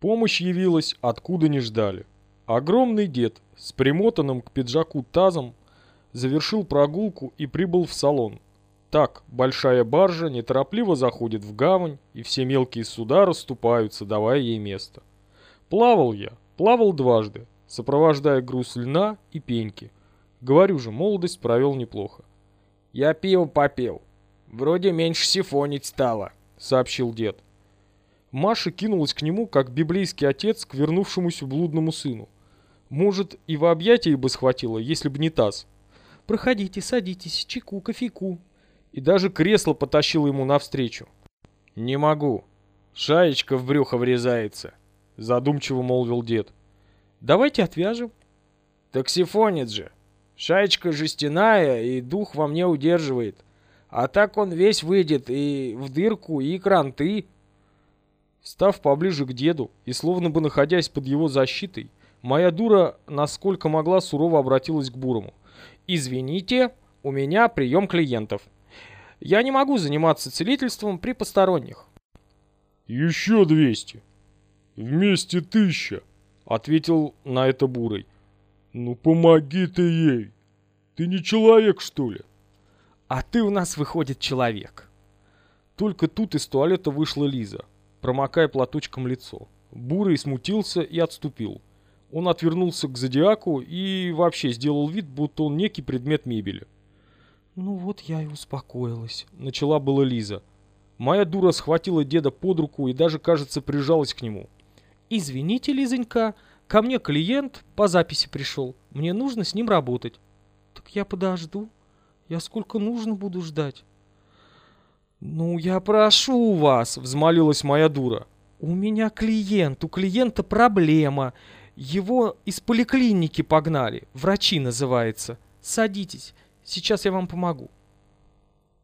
Помощь явилась, откуда не ждали. Огромный дед с примотанным к пиджаку тазом завершил прогулку и прибыл в салон. Так, большая баржа неторопливо заходит в гавань, и все мелкие суда расступаются, давая ей место. Плавал я, плавал дважды, сопровождая груз льна и пеньки. Говорю же, молодость провел неплохо. «Я пиво попил. Вроде меньше сифонить стало», — сообщил дед. Маша кинулась к нему, как библейский отец к вернувшемуся блудному сыну. Может, и в объятия бы схватила, если бы не таз. «Проходите, садитесь, чайку, кофейку». И даже кресло потащила ему навстречу. «Не могу. Шаечка в брюхо врезается», — задумчиво молвил дед. «Давайте отвяжем». «Так сифонит же. Шаечка жестяная, и дух во мне удерживает. А так он весь выйдет и в дырку, и кранты». Став поближе к деду и словно бы находясь под его защитой, моя дура, насколько могла, сурово обратилась к Бурому. «Извините, у меня прием клиентов. Я не могу заниматься целительством при посторонних». «Еще двести. Вместе тысяча», — ответил на это Бурый. «Ну помоги ты ей. Ты не человек, что ли?» «А ты у нас, выходит, человек». Только тут из туалета вышла Лиза промокая платочком лицо. Бурый смутился и отступил. Он отвернулся к зодиаку и вообще сделал вид, будто он некий предмет мебели. «Ну вот я и успокоилась», — начала была Лиза. Моя дура схватила деда под руку и даже, кажется, прижалась к нему. «Извините, Лизонька, ко мне клиент по записи пришел. Мне нужно с ним работать». «Так я подожду. Я сколько нужно буду ждать». «Ну, я прошу вас», — взмолилась моя дура. «У меня клиент, у клиента проблема. Его из поликлиники погнали. Врачи называется. Садитесь, сейчас я вам помогу».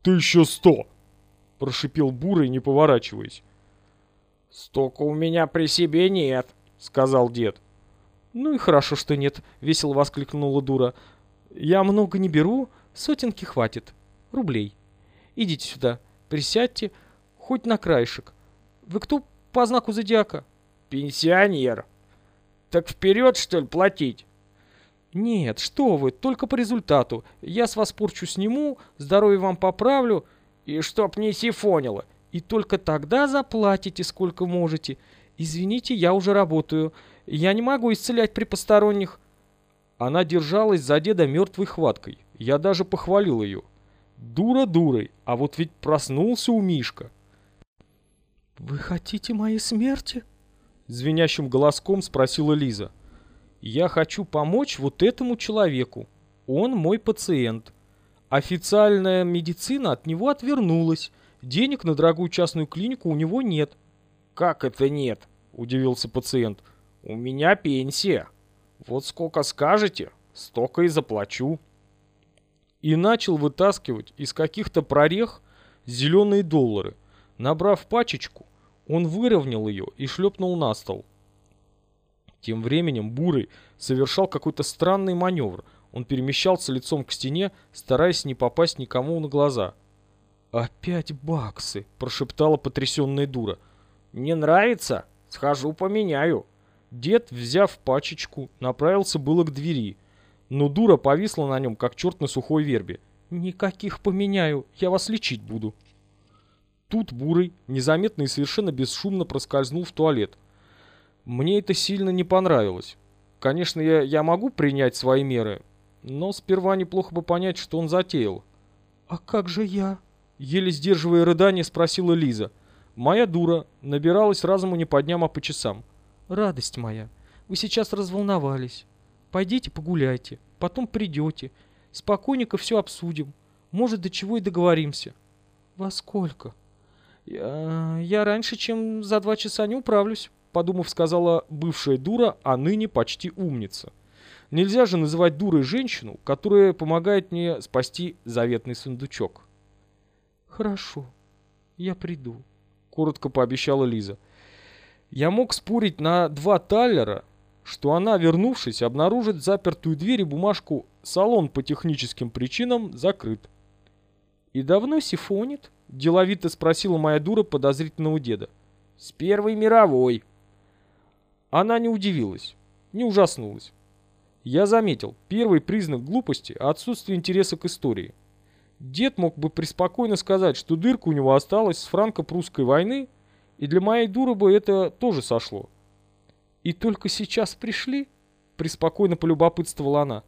«Тысяча сто!» — прошипел Бурый, не поворачиваясь. «Столько у меня при себе нет», — сказал дед. «Ну и хорошо, что нет», — весело воскликнула дура. «Я много не беру, сотенки хватит. Рублей. Идите сюда, Присядьте хоть на краешек. Вы кто по знаку зодиака? Пенсионер. Так вперед, что ли, платить? Нет, что вы, только по результату. Я с вас порчу сниму, здоровье вам поправлю. И чтоб не сифонило. И только тогда заплатите, сколько можете. Извините, я уже работаю. Я не могу исцелять при посторонних. Она держалась за деда мертвой хваткой. Я даже похвалил ее. Дура дурой, а вот ведь проснулся у Мишка. «Вы хотите моей смерти?» Звенящим голоском спросила Лиза. «Я хочу помочь вот этому человеку. Он мой пациент. Официальная медицина от него отвернулась. Денег на дорогую частную клинику у него нет». «Как это нет?» – удивился пациент. «У меня пенсия. Вот сколько скажете, столько и заплачу» и начал вытаскивать из каких-то прорех зеленые доллары. Набрав пачечку, он выровнял ее и шлепнул на стол. Тем временем Бурый совершал какой-то странный маневр. Он перемещался лицом к стене, стараясь не попасть никому на глаза. «Опять баксы!» – прошептала потрясенная дура. «Не нравится? Схожу поменяю». Дед, взяв пачечку, направился было к двери – но дура повисла на нем, как черт на сухой вербе. «Никаких поменяю, я вас лечить буду». Тут Бурый незаметно и совершенно бесшумно проскользнул в туалет. Мне это сильно не понравилось. Конечно, я, я могу принять свои меры, но сперва неплохо бы понять, что он затеял. «А как же я?» Еле сдерживая рыдание, спросила Лиза. Моя дура набиралась разуму не по дням, а по часам. «Радость моя, вы сейчас разволновались. Пойдите погуляйте, потом придете. Спокойненько все обсудим. Может, до чего и договоримся. Во сколько? Я, я раньше, чем за два часа не управлюсь, подумав, сказала бывшая дура, а ныне почти умница. Нельзя же называть дурой женщину, которая помогает мне спасти заветный сундучок. Хорошо, я приду, коротко пообещала Лиза. Я мог спорить на два таллера, что она, вернувшись, обнаружит запертую дверь и бумажку «Салон по техническим причинам закрыт». «И давно сифонит?» – деловито спросила моя дура подозрительного деда. «С Первой мировой». Она не удивилась, не ужаснулась. Я заметил, первый признак глупости – отсутствие интереса к истории. Дед мог бы преспокойно сказать, что дырка у него осталась с франко-прусской войны, и для моей дуры бы это тоже сошло. И только сейчас пришли, преспокойно полюбопытствовала она.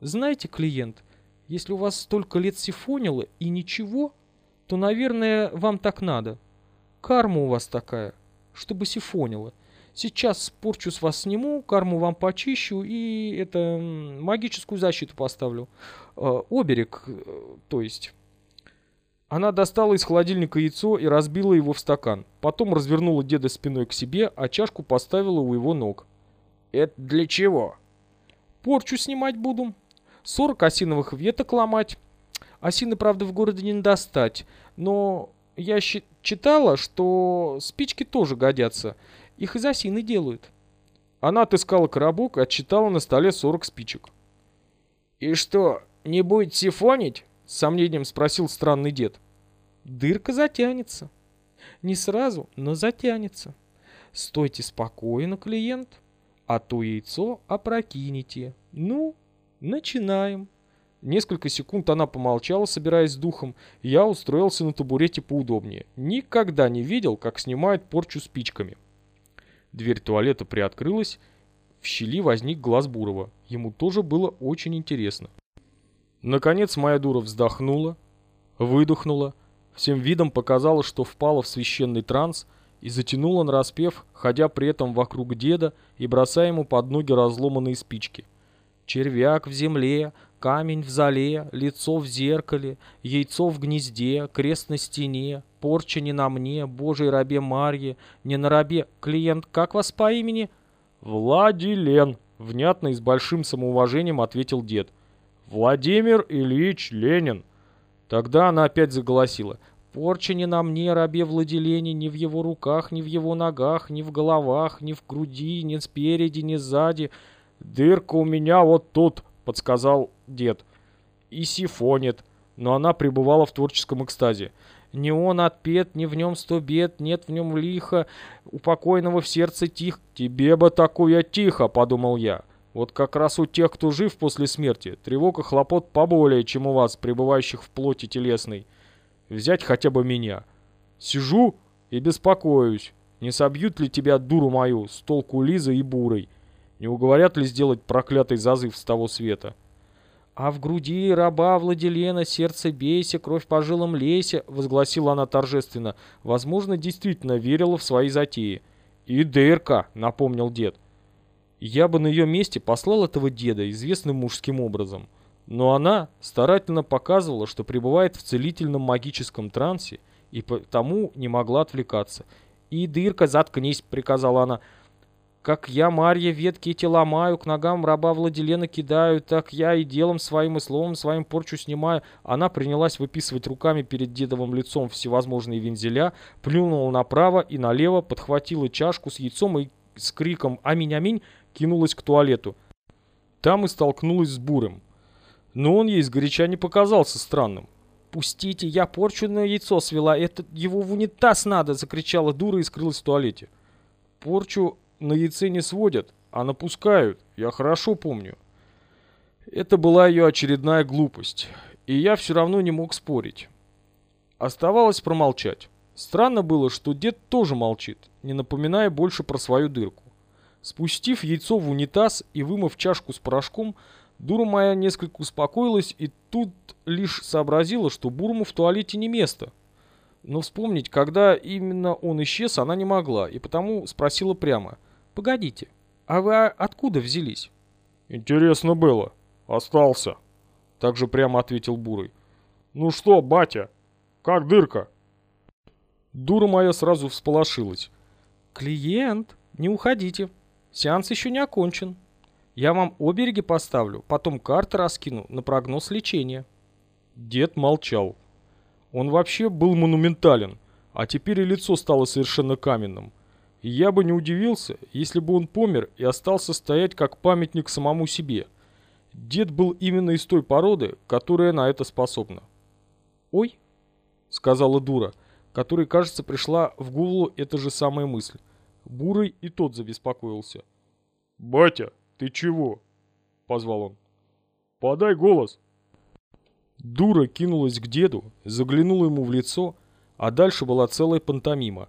Знаете, клиент, если у вас столько лет сифонило и ничего, то, наверное, вам так надо. Карма у вас такая, чтобы сифонило. Сейчас порчу с вас сниму, карму вам почищу и это магическую защиту поставлю. Э, оберег, э, то есть. Она достала из холодильника яйцо и разбила его в стакан. Потом развернула деда спиной к себе, а чашку поставила у его ног. «Это для чего?» «Порчу снимать буду. Сорок осиновых веток ломать. Осины, правда, в городе не достать. Но я читала, что спички тоже годятся. Их из осины делают». Она отыскала коробок и отчитала на столе сорок спичек. «И что, не будет сифонить?» — с сомнением спросил странный дед. «Дырка затянется. Не сразу, но затянется. Стойте спокойно, клиент, а то яйцо опрокинете. Ну, начинаем». Несколько секунд она помолчала, собираясь с духом, я устроился на табурете поудобнее. Никогда не видел, как снимают порчу спичками. Дверь туалета приоткрылась, в щели возник глаз Бурова. Ему тоже было очень интересно. Наконец моя дура вздохнула, выдохнула, всем видом показала, что впала в священный транс и затянула нараспев, ходя при этом вокруг деда и бросая ему под ноги разломанные спички. Червяк в земле, камень в зале, лицо в зеркале, яйцо в гнезде, крест на стене, порча не на мне, божьей рабе Марье, не на рабе. Клиент, как вас по имени? Владилен, внятно и с большим самоуважением ответил дед. Владимир Ильич Ленин. Тогда она опять заголосила. Порча не на мне, рабе Владилене, ни в его руках, ни в его ногах, ни в головах, ни в груди, ни спереди, ни сзади. Дырка у меня вот тут, подсказал дед. И сифонит. Но она пребывала в творческом экстазе. Не он отпет, не в нем сто бед, нет в нем лиха, у покойного в сердце тих. Тебе бы такое тихо, подумал я. Вот как раз у тех, кто жив после смерти, тревога хлопот поболее, чем у вас, пребывающих в плоти телесной. Взять хотя бы меня. Сижу и беспокоюсь, не собьют ли тебя, дуру мою, с толку Лизы и Бурой? Не уговорят ли сделать проклятый зазыв с того света? «А в груди раба Владилена сердце бейся, кровь по жилам лейся», — возгласила она торжественно. Возможно, действительно верила в свои затеи. «И дырка», — напомнил дед. Я бы на ее месте послал этого деда известным мужским образом. Но она старательно показывала, что пребывает в целительном магическом трансе и потому не могла отвлекаться. «И, дырка, заткнись!» — приказала она. «Как я, Марья, ветки эти ломаю, к ногам раба Владилена кидаю, так я и делом своим, и словом своим порчу снимаю». Она принялась выписывать руками перед дедовым лицом всевозможные вензеля, плюнула направо и налево, подхватила чашку с яйцом и с криком «Аминь-аминь!» Кинулась к туалету. Там и столкнулась с Бурым. Но он ей сгоряча не показался странным. «Пустите, я порчу на яйцо свела, это его в унитаз надо!» — закричала дура и скрылась в туалете. «Порчу на яйце не сводят, а напускают, я хорошо помню». Это была ее очередная глупость, и я все равно не мог спорить. Оставалось промолчать. Странно было, что дед тоже молчит, не напоминая больше про свою дырку. Спустив яйцо в унитаз и вымыв чашку с порошком, дура моя несколько успокоилась и тут лишь сообразила, что Бурму в туалете не место. Но вспомнить, когда именно он исчез, она не могла, и потому спросила прямо. «Погодите, а вы откуда взялись?» «Интересно было. Остался», — также прямо ответил Бурый. «Ну что, батя, как дырка?» Дура моя сразу всполошилась. «Клиент, не уходите. Сеанс еще не окончен. Я вам обереги поставлю, потом карты раскину на прогноз лечения». Дед молчал. Он вообще был монументален, а теперь и лицо стало совершенно каменным. И я бы не удивился, если бы он помер и остался стоять как памятник самому себе. Дед был именно из той породы, которая на это способна. «Ой», — сказала дура, которой, кажется, пришла в голову эта же самая мысль. Бурый и тот забеспокоился. «Батя, ты чего?» — позвал он. «Подай голос!» Дура кинулась к деду, заглянула ему в лицо, а дальше была целая пантомима.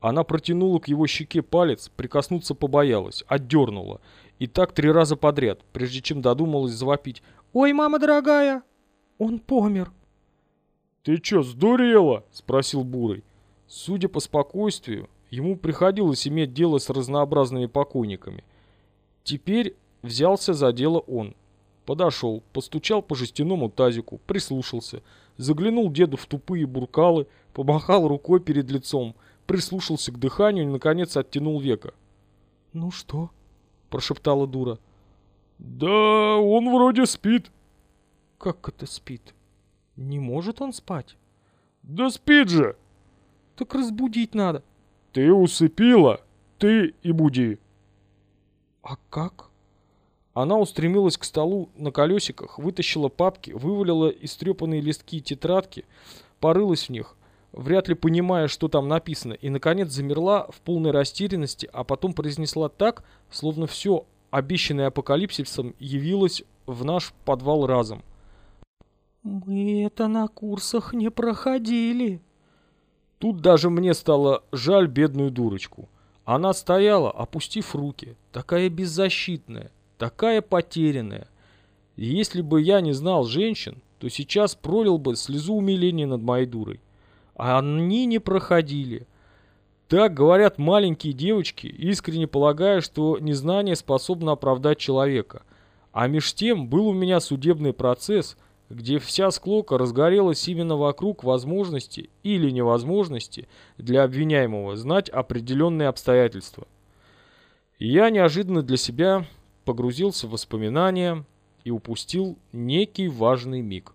Она протянула к его щеке палец, прикоснуться побоялась, отдернула. И так три раза подряд, прежде чем додумалась завопить. «Ой, мама дорогая, он помер!» «Ты чё, сдурела?» — спросил Бурый. Судя по спокойствию, ему приходилось иметь дело с разнообразными покойниками. Теперь взялся за дело он. Подошел, постучал по жестяному тазику, прислушался, заглянул деду в тупые буркалы, помахал рукой перед лицом, прислушался к дыханию и, наконец, оттянул века. «Ну что?» – прошептала дура. «Да он вроде спит». «Как это спит? Не может он спать?» «Да спит же!» «Так разбудить надо». «Ты усыпила, ты и буди». «А как?» Она устремилась к столу на колесиках, вытащила папки, вывалила истрепанные листки и тетрадки, порылась в них, вряд ли понимая, что там написано, и, наконец, замерла в полной растерянности, а потом произнесла так, словно все, обещанное апокалипсисом, явилось в наш подвал разом. «Мы это на курсах не проходили». Тут даже мне стало жаль бедную дурочку. Она стояла, опустив руки, такая беззащитная, такая потерянная. И если бы я не знал женщин, то сейчас пролил бы слезу умиления над моей дурой. А они не проходили. Так говорят маленькие девочки, искренне полагая, что незнание способно оправдать человека. А меж тем был у меня судебный процесс, где вся склока разгорелась именно вокруг возможности или невозможности для обвиняемого знать определенные обстоятельства. Я неожиданно для себя погрузился в воспоминания и упустил некий важный миг.